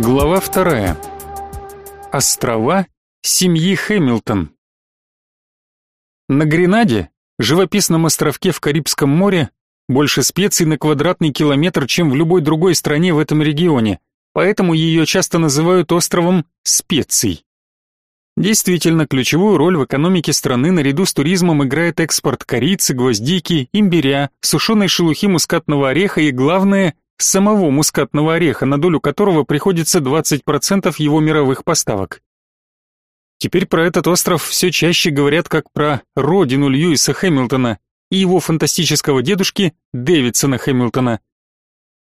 Глава вторая. Острова семьи Хэмилтон. На Гренаде, живописном островке в Карибском море, больше специй на квадратный километр, чем в любой другой стране в этом регионе, поэтому ее часто называют островом специй. Действительно, ключевую роль в экономике страны наряду с туризмом играет экспорт корицы, гвоздики, имбиря, сушеной шелухи мускатного ореха и, главное, самого мускатного ореха, на долю которого приходится 20% его мировых поставок. Теперь про этот остров все чаще говорят как про родину Льюиса Хэмилтона и его фантастического дедушки Дэвидсона Хэмилтона.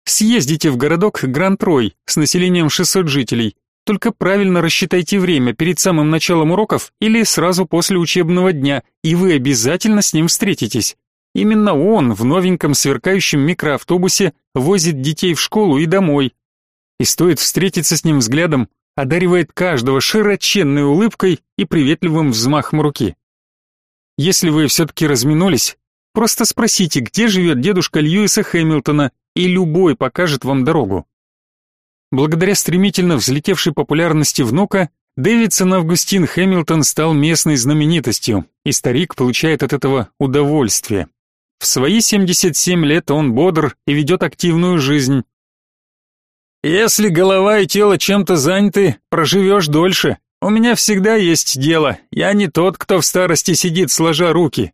Съездите в городок Гранд-Рой с населением 600 жителей, только правильно рассчитайте время перед самым началом уроков или сразу после учебного дня, и вы обязательно с ним встретитесь. Именно он в новеньком сверкающем микроавтобусе возит детей в школу и домой. И стоит встретиться с ним взглядом, одаривает каждого широченной улыбкой и приветливым взмахом руки. Если вы все-таки разминулись, просто спросите, где живет дедушка Льюиса Хэмилтона, и любой покажет вам дорогу. Благодаря стремительно взлетевшей популярности внука, Дэвидсон Августин Хэмилтон стал местной знаменитостью, и старик получает от этого удовольствие. В свои 77 лет он бодр и ведет активную жизнь. «Если голова и тело чем-то заняты, проживешь дольше. У меня всегда есть дело, я не тот, кто в старости сидит сложа руки».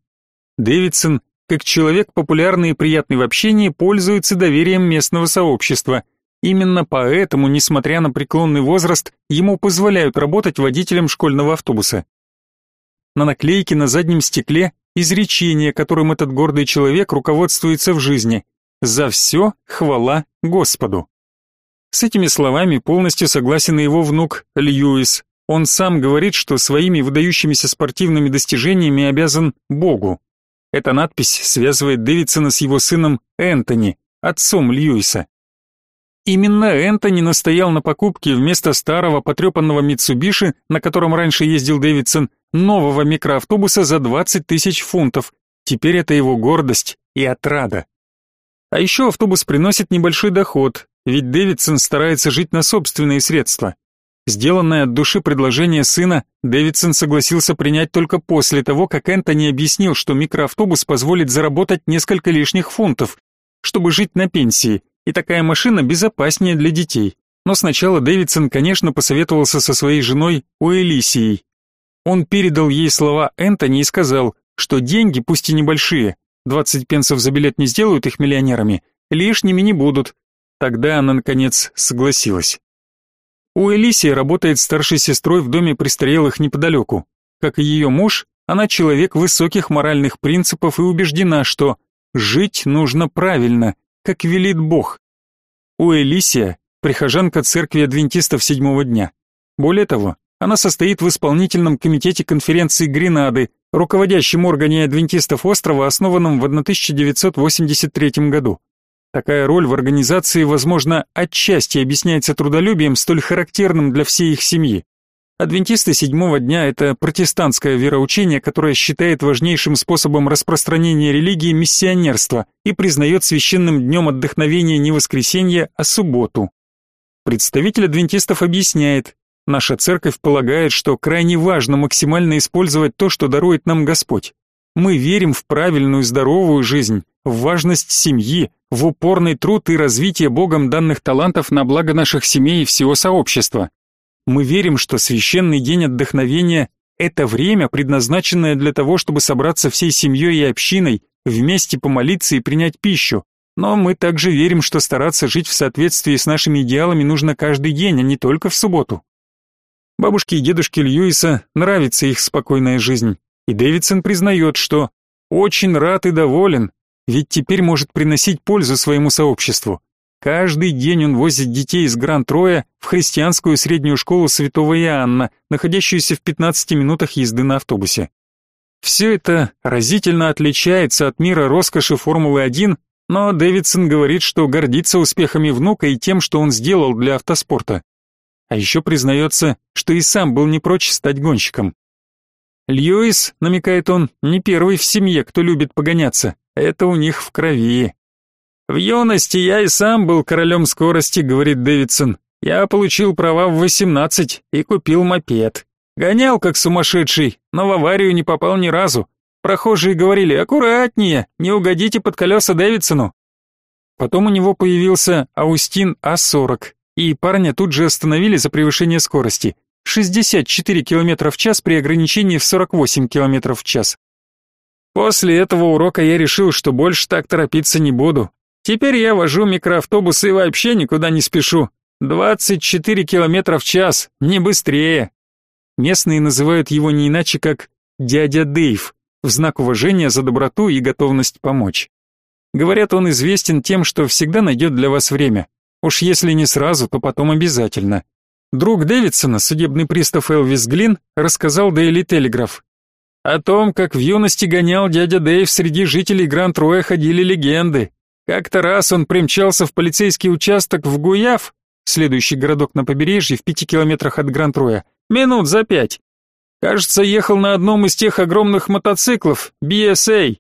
Дэвидсон, как человек популярный и приятный в общении, пользуется доверием местного сообщества – Именно поэтому, несмотря на преклонный возраст, ему позволяют работать водителем школьного автобуса. На наклейке на заднем стекле изречение, которым этот гордый человек руководствуется в жизни. «За все хвала Господу». С этими словами полностью согласен и его внук Льюис. Он сам говорит, что своими выдающимися спортивными достижениями обязан Богу. Эта надпись связывает Дэвидсона с его сыном Энтони, отцом Льюиса. Именно Энтони настоял на покупке вместо старого потрепанного Митсубиши, на котором раньше ездил Дэвидсон, нового микроавтобуса за 20 тысяч фунтов. Теперь это его гордость и отрада. А еще автобус приносит небольшой доход, ведь Дэвидсон старается жить на собственные средства. Сделанное от души предложение сына Дэвидсон согласился принять только после того, как Энтони объяснил, что микроавтобус позволит заработать несколько лишних фунтов, чтобы жить на пенсии, и такая машина безопаснее для детей. Но сначала Дэвидсон, конечно, посоветовался со своей женой Уэлисией. Он передал ей слова Энтони и сказал, что деньги, пусть и небольшие, 20 пенсов за билет не сделают их миллионерами, лишними не будут. Тогда она, наконец, согласилась. У Элисии работает старшей сестрой в доме престарелых неподалеку. Как и ее муж, она человек высоких моральных принципов и убеждена, что жить нужно правильно, как велит Бог. У Элисия прихожанка церкви адвентистов седьмого дня. Более того, она состоит в исполнительном комитете конференции Гренады, руководящем органе адвентистов острова, основанном в 1983 году. Такая роль в организации, возможно, отчасти объясняется трудолюбием, столь характерным для всей их семьи. Адвентисты седьмого дня – это протестантское вероучение, которое считает важнейшим способом распространения религии миссионерство и признает священным днем отдохновения не воскресенье, а субботу. Представитель адвентистов объясняет, наша церковь полагает, что крайне важно максимально использовать то, что дарует нам Господь. Мы верим в правильную здоровую жизнь, в важность семьи, в упорный труд и развитие Богом данных талантов на благо наших семей и всего сообщества. Мы верим, что священный день отдохновения – это время, предназначенное для того, чтобы собраться всей семьей и общиной, вместе помолиться и принять пищу. Но мы также верим, что стараться жить в соответствии с нашими идеалами нужно каждый день, а не только в субботу. Бабушке и дедушке Льюиса нравится их спокойная жизнь, и Дэвидсон признает, что очень рад и доволен, ведь теперь может приносить пользу своему сообществу. Каждый день он возит детей из Гранд-Троя в христианскую среднюю школу Святого Иоанна, находящуюся в 15 минутах езды на автобусе. Все это разительно отличается от мира роскоши Формулы-1, но Дэвидсон говорит, что гордится успехами внука и тем, что он сделал для автоспорта. А еще признается, что и сам был не прочь стать гонщиком. Льюис, намекает он, не первый в семье, кто любит погоняться. Это у них в крови. В юности я и сам был королем скорости, говорит Дэвидсон. Я получил права в 18 и купил мопед. Гонял как сумасшедший, но в аварию не попал ни разу. Прохожие говорили: "Аккуратнее, не угодите под колеса Дэвидсону". Потом у него появился Аустин А40, и парня тут же остановили за превышение скорости. 64 км в час при ограничении в 48 км в час. После этого урока я решил, что больше так торопиться не буду. Теперь я вожу микроавтобус и вообще никуда не спешу. 24 км в час, не быстрее. Местные называют его не иначе как «дядя Дэйв», в знак уважения за доброту и готовность помочь. Говорят, он известен тем, что всегда найдет для вас время. Уж если не сразу, то потом обязательно. Друг Дэвидсона, судебный пристав Элвис Глин, рассказал Дейли Телеграф. О том, как в юности гонял дядя Дэйв, среди жителей Гранд-Роя ходили легенды. Как-то раз он примчался в полицейский участок в Гуяв, следующий городок на побережье в пяти километрах от Гранд-Роя, минут за пять. Кажется, ехал на одном из тех огромных мотоциклов, BSA.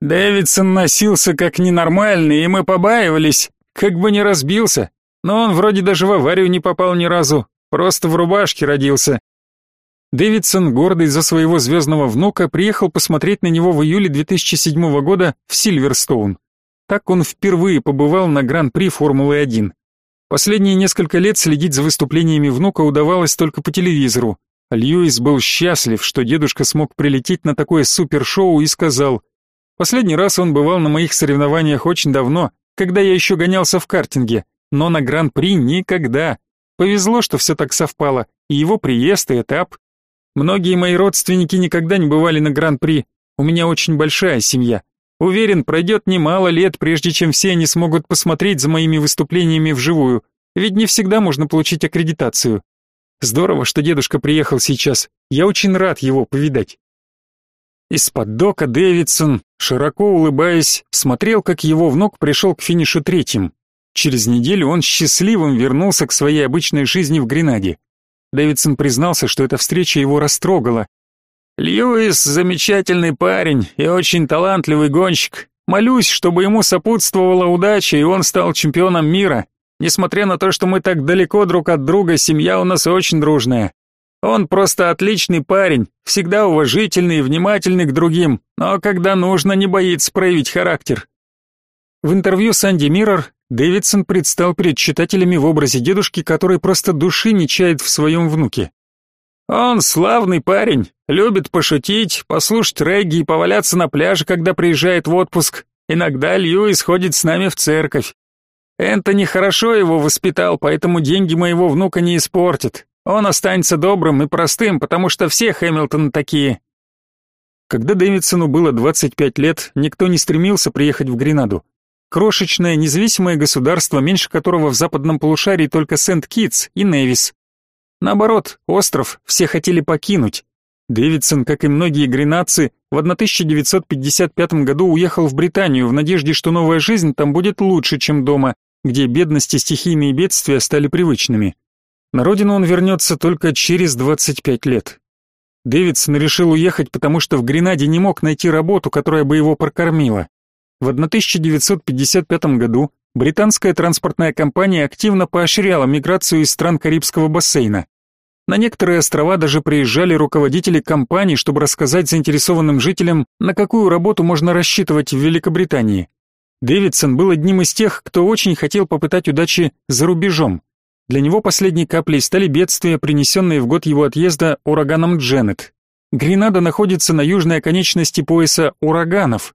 Дэвидсон носился как ненормальный, и мы побаивались, как бы не разбился. Но он вроде даже в аварию не попал ни разу, просто в рубашке родился. Дэвидсон, гордый за своего звездного внука, приехал посмотреть на него в июле 2007 года в Сильверстоун. Так он впервые побывал на Гран-при Формулы-1. Последние несколько лет следить за выступлениями внука удавалось только по телевизору. Льюис был счастлив, что дедушка смог прилететь на такое супершоу и сказал, «Последний раз он бывал на моих соревнованиях очень давно, когда я еще гонялся в картинге, но на Гран-при никогда. Повезло, что все так совпало, и его приезд, и этап. Многие мои родственники никогда не бывали на Гран-при, у меня очень большая семья. Уверен, пройдет немало лет, прежде чем все они смогут посмотреть за моими выступлениями вживую, ведь не всегда можно получить аккредитацию. Здорово, что дедушка приехал сейчас, я очень рад его повидать. Из-под дока Дэвидсон, широко улыбаясь, смотрел, как его внук пришел к финишу третьим. Через неделю он счастливым вернулся к своей обычной жизни в Гренаде. Дэвидсон признался, что эта встреча его растрогала. «Льюис — замечательный парень и очень талантливый гонщик. Молюсь, чтобы ему сопутствовала удача, и он стал чемпионом мира. Несмотря на то, что мы так далеко друг от друга, семья у нас очень дружная. Он просто отличный парень, всегда уважительный и внимательный к другим, но когда нужно, не боится проявить характер. В интервью с Анди Миррор Дэвидсон предстал перед читателями в образе дедушки, который просто души не чает в своем внуке. Он славный парень, любит пошутить, послушать регги и поваляться на пляже, когда приезжает в отпуск. Иногда Льюис ходит с нами в церковь. Энтони хорошо его воспитал, поэтому деньги моего внука не испортят. Он останется добрым и простым, потому что все Хэмилтоны такие. Когда Дэвидсону было 25 лет, никто не стремился приехать в Гренаду. Крошечное независимое государство, меньше которого в западном полушарии только Сент-Китс и Невис. Наоборот, остров все хотели покинуть. Дэвидсон, как и многие гренадцы, в 1955 году уехал в Британию в надежде, что новая жизнь там будет лучше, чем дома, где бедность и стихийные бедствия стали привычными. На родину он вернется только через 25 лет. Дэвидсон решил уехать, потому что в Гренаде не мог найти работу, которая бы его прокормила. В 1955 году британская транспортная компания активно поощряла миграцию из стран Карибского бассейна. На некоторые острова даже приезжали руководители компаний, чтобы рассказать заинтересованным жителям, на какую работу можно рассчитывать в Великобритании. Дэвидсон был одним из тех, кто очень хотел попытать удачи за рубежом. Для него последней каплей стали бедствия, принесенные в год его отъезда ураганом Дженнет. Гренада находится на южной оконечности пояса ураганов.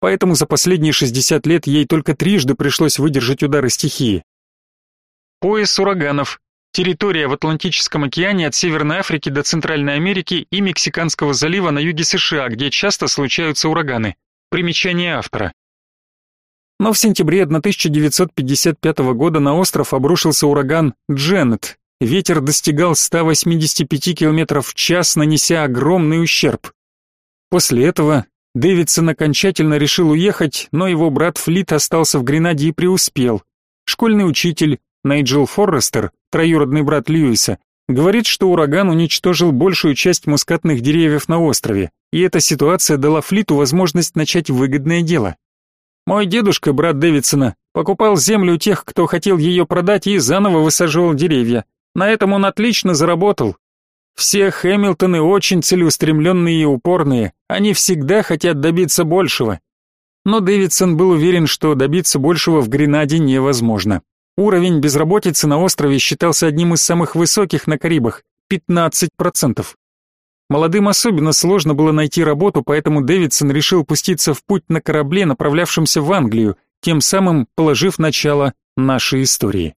Поэтому за последние 60 лет ей только трижды пришлось выдержать удары стихии. Пояс ураганов территория в Атлантическом океане от Северной Африки до Центральной Америки и Мексиканского залива на юге США, где часто случаются ураганы. Примечание автора. Но в сентябре 1955 года на остров обрушился ураган Дженнет. Ветер достигал 185 км в час, нанеся огромный ущерб. После этого Дэвидсон окончательно решил уехать, но его брат Флит остался в Гренаде и преуспел. Школьный учитель Найджел Форрестер, троюродный брат Льюиса, говорит, что ураган уничтожил большую часть мускатных деревьев на острове, и эта ситуация дала Флиту возможность начать выгодное дело. Мой дедушка, брат Дэвидсона, Покупал землю у тех, кто хотел ее продать, и заново высаживал деревья. На этом он отлично заработал. Все Хэмилтоны очень целеустремленные и упорные, они всегда хотят добиться большего. Но Дэвидсон был уверен, что добиться большего в Гренаде невозможно. Уровень безработицы на острове считался одним из самых высоких на Карибах – 15%. Молодым особенно сложно было найти работу, поэтому Дэвидсон решил пуститься в путь на корабле, направлявшемся в Англию, тем самым положив начало нашей истории.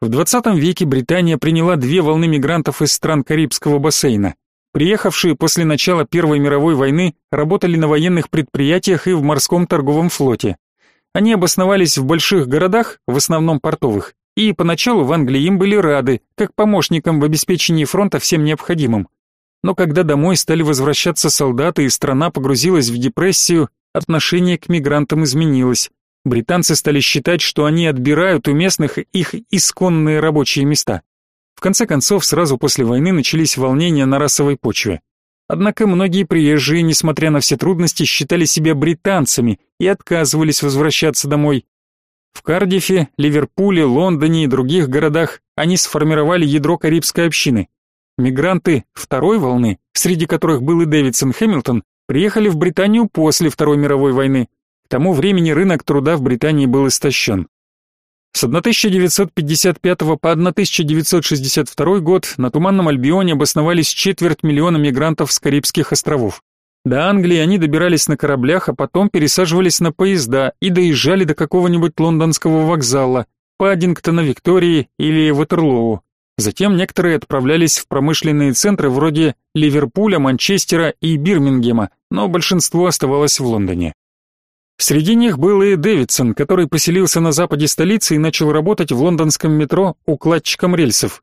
В 20 веке Британия приняла две волны мигрантов из стран Карибского бассейна. Приехавшие после начала Первой мировой войны работали на военных предприятиях и в морском торговом флоте. Они обосновались в больших городах, в основном портовых, и поначалу в Англии им были рады, как помощникам в обеспечении фронта всем необходимым. Но когда домой стали возвращаться солдаты и страна погрузилась в депрессию, отношение к мигрантам изменилось. Британцы стали считать, что они отбирают у местных их исконные рабочие места. В конце концов, сразу после войны начались волнения на расовой почве. Однако многие приезжие, несмотря на все трудности, считали себя британцами и отказывались возвращаться домой. В Кардифе, Ливерпуле, Лондоне и других городах они сформировали ядро карибской общины. Мигранты второй волны, среди которых был и Дэвидсон Хэмилтон, приехали в Британию после Второй мировой войны тому времени рынок труда в Британии был истощен. С 1955 по 1962 год на Туманном Альбионе обосновались четверть миллиона мигрантов с Карибских островов. До Англии они добирались на кораблях, а потом пересаживались на поезда и доезжали до какого-нибудь лондонского вокзала, Паддингтона, Виктории или Ватерлоу. Затем некоторые отправлялись в промышленные центры вроде Ливерпуля, Манчестера и Бирмингема, но большинство оставалось в Лондоне. Среди них был и Дэвидсон, который поселился на западе столицы и начал работать в лондонском метро укладчиком рельсов.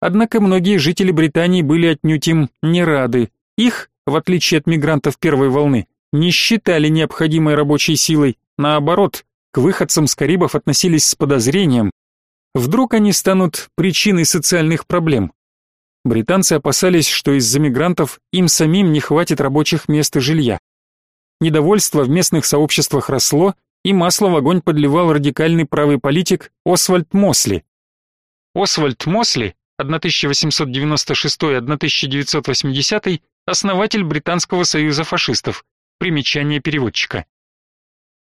Однако многие жители Британии были отнюдь им не рады. Их, в отличие от мигрантов первой волны, не считали необходимой рабочей силой, наоборот, к выходцам с Карибов относились с подозрением. Вдруг они станут причиной социальных проблем. Британцы опасались, что из-за мигрантов им самим не хватит рабочих мест и жилья. Недовольство в местных сообществах росло, и масло в огонь подливал радикальный правый политик Освальд Мосли. Освальд Мосли, 1896-1980, основатель Британского союза фашистов. Примечание переводчика.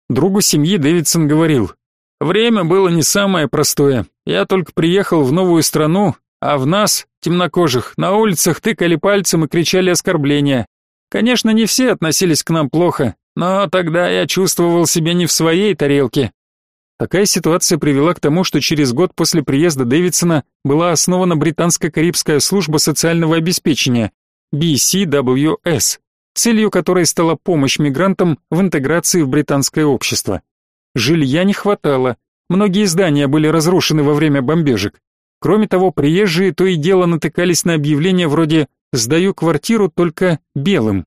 Другу семьи Дэвидсон говорил, «Время было не самое простое. Я только приехал в новую страну, а в нас, темнокожих, на улицах тыкали пальцем и кричали оскорбления. Конечно, не все относились к нам плохо, но тогда я чувствовал себя не в своей тарелке. Такая ситуация привела к тому, что через год после приезда Дэвидсона была основана британско-карибская служба социального обеспечения BCWS, целью которой стала помощь мигрантам в интеграции в британское общество. Жилья не хватало, многие здания были разрушены во время бомбежек. Кроме того, приезжие то и дело натыкались на объявления вроде «сдаю квартиру только белым».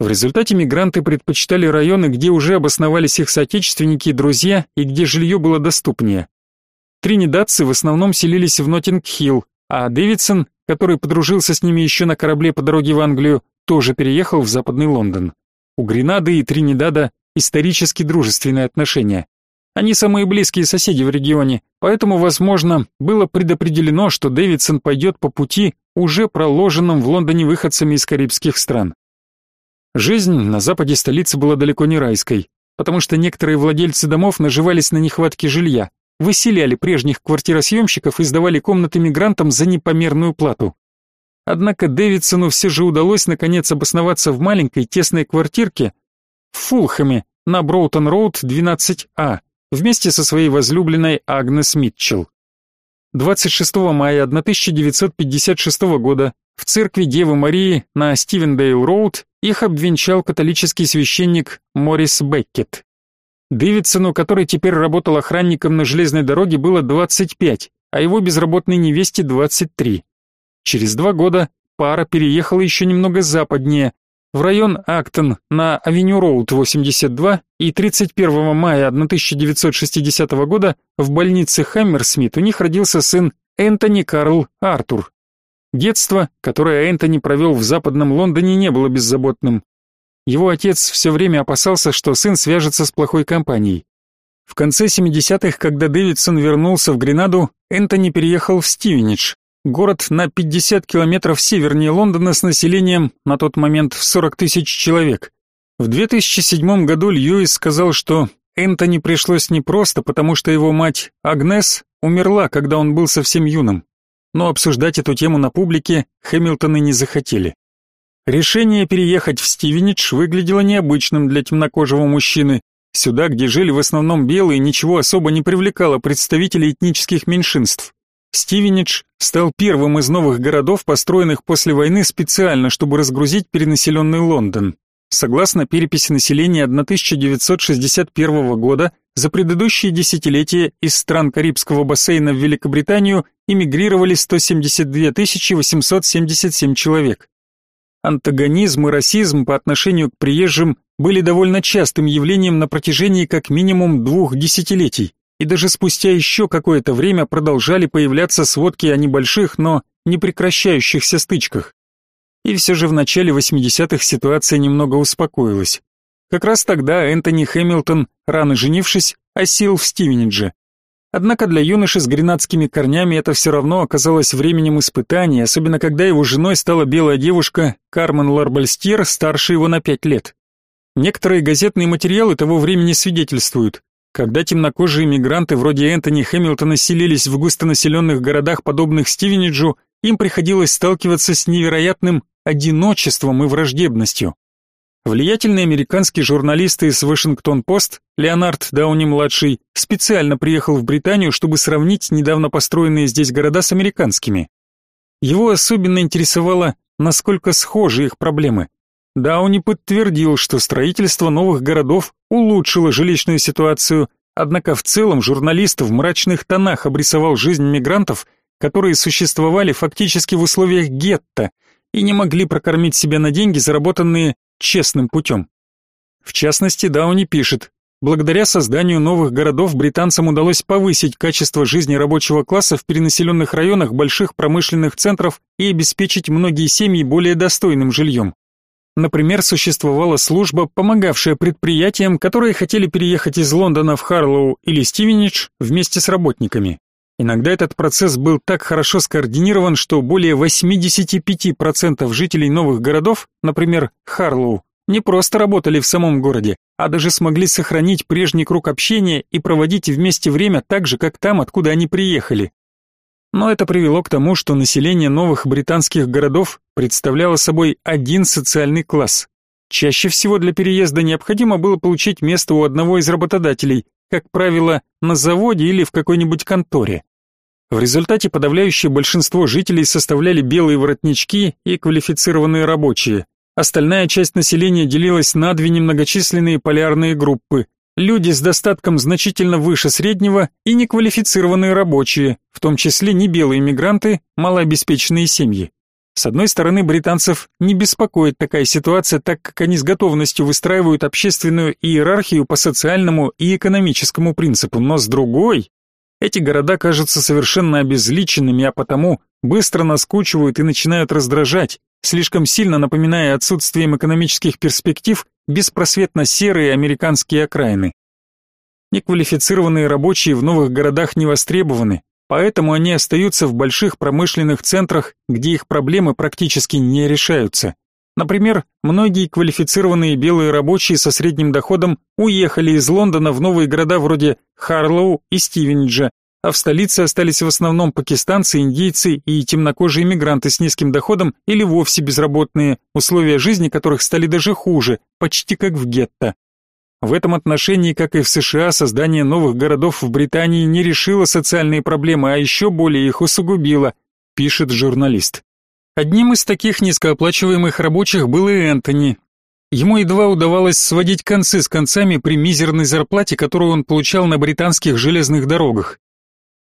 В результате мигранты предпочитали районы, где уже обосновались их соотечественники и друзья, и где жилье было доступнее. Тринидадцы в основном селились в Ноттинг-Хилл, а Дэвидсон, который подружился с ними еще на корабле по дороге в Англию, тоже переехал в Западный Лондон. У Гренады и Тринидада исторически дружественные отношения. Они самые близкие соседи в регионе, поэтому, возможно, было предопределено, что Дэвидсон пойдет по пути, уже проложенном в Лондоне выходцами из карибских стран. Жизнь на западе столицы была далеко не райской, потому что некоторые владельцы домов наживались на нехватке жилья, выселяли прежних квартиросъемщиков и сдавали комнаты мигрантам за непомерную плату. Однако Дэвидсону все же удалось наконец обосноваться в маленькой тесной квартирке в Фулхэме на Броутон-Роуд 12А, вместе со своей возлюбленной Агнес Митчелл. 26 мая 1956 года в церкви Девы Марии на Стивендейл-Роуд их обвенчал католический священник Морис Беккет. Дэвидсону, который теперь работал охранником на железной дороге, было 25, а его безработной невесте 23. Через два года пара переехала еще немного западнее, в район Актон на Авеню Роуд 82 и 31 мая 1960 года в больнице Хаммерсмит у них родился сын Энтони Карл Артур. Детство, которое Энтони провел в западном Лондоне, не было беззаботным. Его отец все время опасался, что сын свяжется с плохой компанией. В конце 70-х, когда Дэвидсон вернулся в Гренаду, Энтони переехал в Стивенидж, город на 50 километров севернее Лондона с населением на тот момент в 40 тысяч человек. В 2007 году Льюис сказал, что Энтони пришлось непросто, потому что его мать, Агнес, умерла, когда он был совсем юным. Но обсуждать эту тему на публике Хэмилтоны не захотели. Решение переехать в Стивенидж выглядело необычным для темнокожего мужчины. Сюда, где жили в основном белые, ничего особо не привлекало представителей этнических меньшинств. Стивенидж стал первым из новых городов, построенных после войны специально, чтобы разгрузить перенаселенный Лондон. Согласно переписи населения 1961 года, за предыдущие десятилетия из стран Карибского бассейна в Великобританию эмигрировали 172 877 человек. Антагонизм и расизм по отношению к приезжим были довольно частым явлением на протяжении как минимум двух десятилетий, и даже спустя еще какое-то время продолжали появляться сводки о небольших, но не прекращающихся стычках. И все же в начале 80-х ситуация немного успокоилась. Как раз тогда Энтони Хэмилтон, рано женившись, осел в Стивенидже. Однако для юноши с гренадскими корнями это все равно оказалось временем испытаний, особенно когда его женой стала белая девушка Кармен Ларбальстьер, старше его на пять лет. Некоторые газетные материалы того времени свидетельствуют. Когда темнокожие мигранты вроде Энтони Хэмилтона селились в густонаселенных городах, подобных Стивениджу, им приходилось сталкиваться с невероятным одиночеством и враждебностью. Влиятельный американский журналист из Вашингтон-Пост Леонард Дауни-младший специально приехал в Британию, чтобы сравнить недавно построенные здесь города с американскими. Его особенно интересовало, насколько схожи их проблемы. Дауни подтвердил, что строительство новых городов улучшило жилищную ситуацию, однако в целом журналист в мрачных тонах обрисовал жизнь мигрантов, которые существовали фактически в условиях гетто и не могли прокормить себя на деньги, заработанные честным путем. В частности, Дауни пишет, благодаря созданию новых городов британцам удалось повысить качество жизни рабочего класса в перенаселенных районах больших промышленных центров и обеспечить многие семьи более достойным жильем. Например, существовала служба, помогавшая предприятиям, которые хотели переехать из Лондона в Харлоу или Стивенидж вместе с работниками. Иногда этот процесс был так хорошо скоординирован, что более 85% жителей новых городов, например, Харлоу, не просто работали в самом городе, а даже смогли сохранить прежний круг общения и проводить вместе время так же, как там, откуда они приехали. Но это привело к тому, что население новых британских городов представляло собой один социальный класс. Чаще всего для переезда необходимо было получить место у одного из работодателей, как правило, на заводе или в какой-нибудь конторе. В результате подавляющее большинство жителей составляли белые воротнички и квалифицированные рабочие. Остальная часть населения делилась на две немногочисленные полярные группы. Люди с достатком значительно выше среднего и неквалифицированные рабочие, в том числе не белые мигранты, малообеспеченные семьи. С одной стороны, британцев не беспокоит такая ситуация, так как они с готовностью выстраивают общественную иерархию по социальному и экономическому принципу, но с другой, эти города кажутся совершенно обезличенными, а потому быстро наскучивают и начинают раздражать, слишком сильно напоминая отсутствием экономических перспектив беспросветно серые американские окраины. Неквалифицированные рабочие в новых городах не востребованы, поэтому они остаются в больших промышленных центрах, где их проблемы практически не решаются. Например, многие квалифицированные белые рабочие со средним доходом уехали из Лондона в новые города вроде Харлоу и Стивенджа, а в столице остались в основном пакистанцы, индийцы и темнокожие мигранты с низким доходом или вовсе безработные, условия жизни которых стали даже хуже, почти как в гетто. В этом отношении, как и в США, создание новых городов в Британии не решило социальные проблемы, а еще более их усугубило, пишет журналист. Одним из таких низкооплачиваемых рабочих был и Энтони. Ему едва удавалось сводить концы с концами при мизерной зарплате, которую он получал на британских железных дорогах.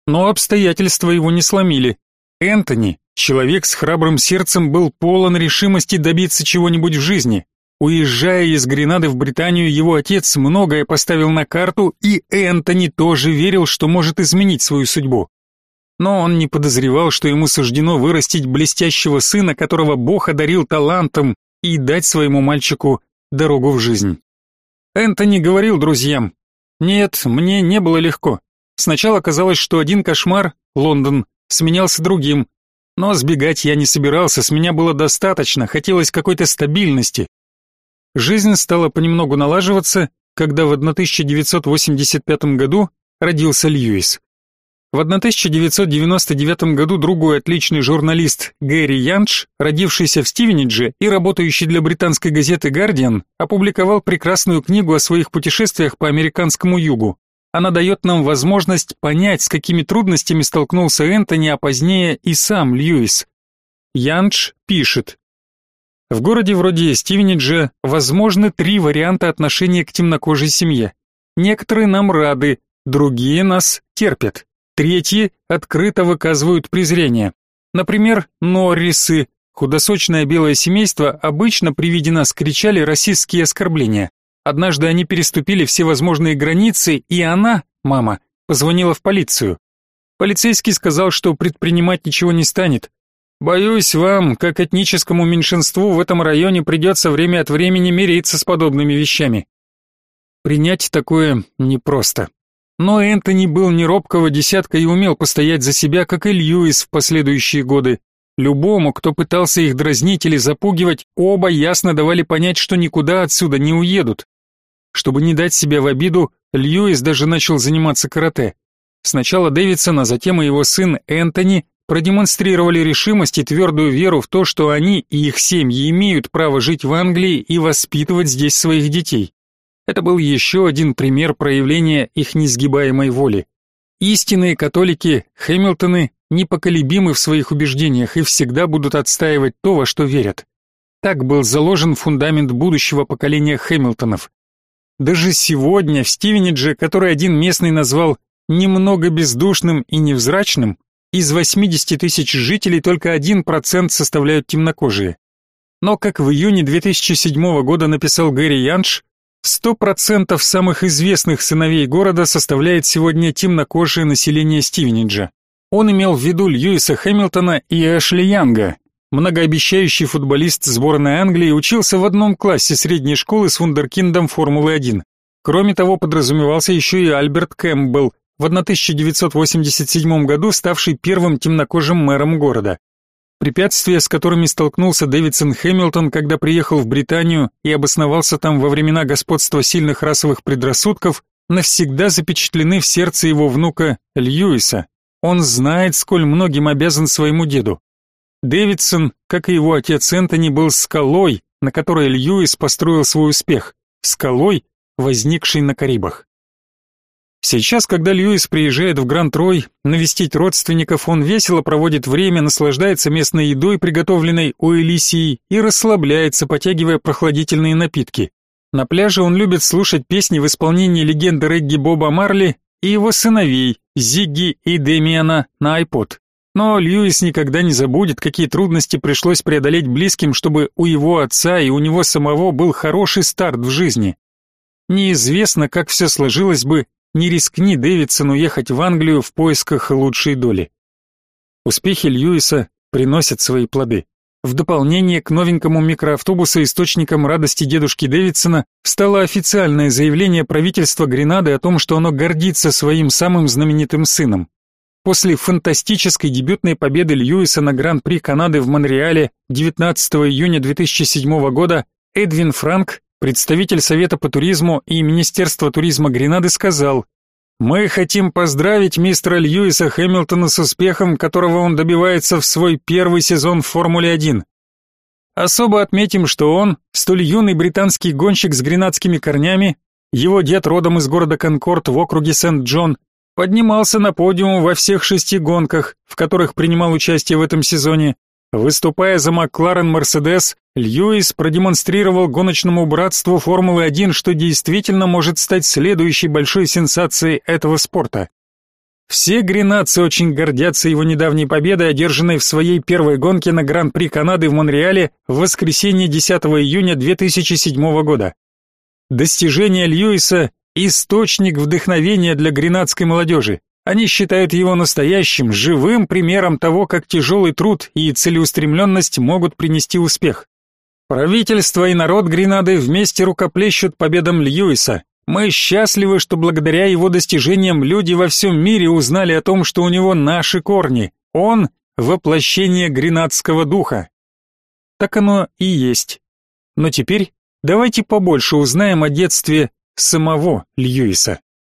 Но обстоятельства его не сломили. Энтони, человек с храбрым сердцем, был полон решимости добиться чего-нибудь в жизни. Уезжая из Гренады в Британию, его отец многое поставил на карту, и Энтони тоже верил, что может изменить свою судьбу но он не подозревал, что ему суждено вырастить блестящего сына, которого Бог одарил талантом, и дать своему мальчику дорогу в жизнь. Энтони говорил друзьям, Нет, мне не было легко. Сначала казалось, что один кошмар, Лондон, сменялся другим. Но сбегать я не собирался, с меня было достаточно, хотелось какой-то стабильности. Жизнь стала понемногу налаживаться, когда в 1985 году родился Льюис. В 1999 году другой отличный журналист Гэри Янш, родившийся в Стивенидже и работающий для британской газеты Guardian, опубликовал прекрасную книгу о своих путешествиях по американскому югу. Она дает нам возможность понять, с какими трудностями столкнулся Энтони, а позднее и сам Льюис. Янш пишет: В городе вроде Стивениджа возможны три варианта отношения к темнокожей семье. Некоторые нам рады, другие нас терпят. Третьи открыто выказывают презрение. Например, Норрисы, худосочное белое семейство, обычно при виде нас кричали расистские оскорбления. Однажды они переступили все возможные границы, и она, мама, позвонила в полицию. Полицейский сказал, что предпринимать ничего не станет. Боюсь, вам, как этническому меньшинству в этом районе придется время от времени мириться с подобными вещами. Принять такое непросто. Но Энтони был не робкого десятка и умел постоять за себя, как и Льюис в последующие годы. Любому, кто пытался их дразнить или запугивать, оба ясно давали понять, что никуда отсюда не уедут. Чтобы не дать себя в обиду, Льюис даже начал заниматься карате. Сначала Дэвидсон, а затем и его сын Энтони продемонстрировали решимость и твердую веру в то, что они и их семьи имеют право жить в Англии и воспитывать здесь своих детей. Это был еще один пример проявления их несгибаемой воли. Истинные католики Хэмилтоны непоколебимы в своих убеждениях и всегда будут отстаивать то, во что верят. Так был заложен фундамент будущего поколения Хэмилтонов. Даже сегодня в Стивенидже, который один местный назвал немного бездушным и невзрачным, из 80 тысяч жителей только 1% составляют темнокожие. Но, как в июне 2007 года написал Гэри Янш, Сто процентов самых известных сыновей города составляет сегодня темнокожее население Стивениджа. Он имел в виду Льюиса Хэмилтона и Эшли Янга. Многообещающий футболист сборной Англии учился в одном классе средней школы с вундеркиндом Формулы-1. Кроме того, подразумевался еще и Альберт Кэмпбелл, в 1987 году ставший первым темнокожим мэром города. Препятствия, с которыми столкнулся Дэвидсон Хэмилтон, когда приехал в Британию и обосновался там во времена господства сильных расовых предрассудков, навсегда запечатлены в сердце его внука Льюиса. Он знает, сколь многим обязан своему деду. Дэвидсон, как и его отец Энтони, был скалой, на которой Льюис построил свой успех, скалой, возникшей на Карибах. Сейчас, когда Льюис приезжает в Гранд-Трой навестить родственников, он весело проводит время, наслаждается местной едой, приготовленной у Элисии, и расслабляется, потягивая прохладительные напитки. На пляже он любит слушать песни в исполнении легенды регги Боба Марли и его сыновей, Зигги и Демиана, на iPod. Но Льюис никогда не забудет, какие трудности пришлось преодолеть близким, чтобы у его отца и у него самого был хороший старт в жизни. Неизвестно, как все сложилось бы, не рискни Дэвидсон уехать в Англию в поисках лучшей доли. Успехи Льюиса приносят свои плоды. В дополнение к новенькому микроавтобусу источником радости дедушки Дэвидсона стало официальное заявление правительства Гренады о том, что оно гордится своим самым знаменитым сыном. После фантастической дебютной победы Льюиса на Гран-при Канады в Монреале 19 июня 2007 года Эдвин Франк Представитель Совета по туризму и Министерства туризма Гренады сказал, «Мы хотим поздравить мистера Льюиса Хэмилтона с успехом, которого он добивается в свой первый сезон в Формуле-1. Особо отметим, что он, столь юный британский гонщик с гренадскими корнями, его дед родом из города Конкорд в округе Сент-Джон, поднимался на подиум во всех шести гонках, в которых принимал участие в этом сезоне, Выступая за Макларен Мерседес, Льюис продемонстрировал гоночному братству Формулы-1, что действительно может стать следующей большой сенсацией этого спорта. Все гренадцы очень гордятся его недавней победой, одержанной в своей первой гонке на Гран-при Канады в Монреале в воскресенье 10 июня 2007 года. Достижение Льюиса – источник вдохновения для гренадской молодежи. Они считают его настоящим, живым примером того, как тяжелый труд и целеустремленность могут принести успех. Правительство и народ Гренады вместе рукоплещут победам Льюиса. Мы счастливы, что благодаря его достижениям люди во всем мире узнали о том, что у него наши корни. Он — воплощение гренадского духа. Так оно и есть. Но теперь давайте побольше узнаем о детстве самого Льюиса.